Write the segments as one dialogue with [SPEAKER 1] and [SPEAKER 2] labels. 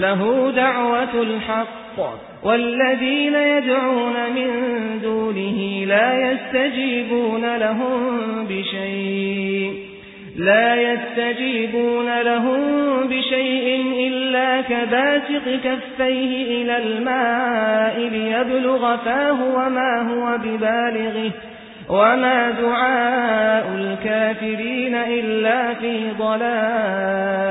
[SPEAKER 1] له دعوة الحق والذين يدعون من دونه لا يستجيبون لهم بشيء لا يستجيبون لهم بشيء إلا كباسق كفيه إلى الماء ليبلغ فاه وما هو ببالغه وما دعاء الكافرين إلا في ضلال.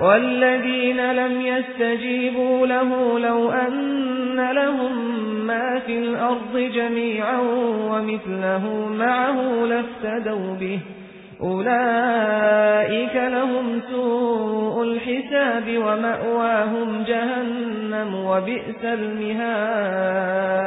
[SPEAKER 1] والذين لم يستجيبوا له لو أن لهم ما في الأرض جميعا ومثله معه لافتدوا به. أولئك لهم سوء الحساب ومأواهم جهنم وبئس المهاد.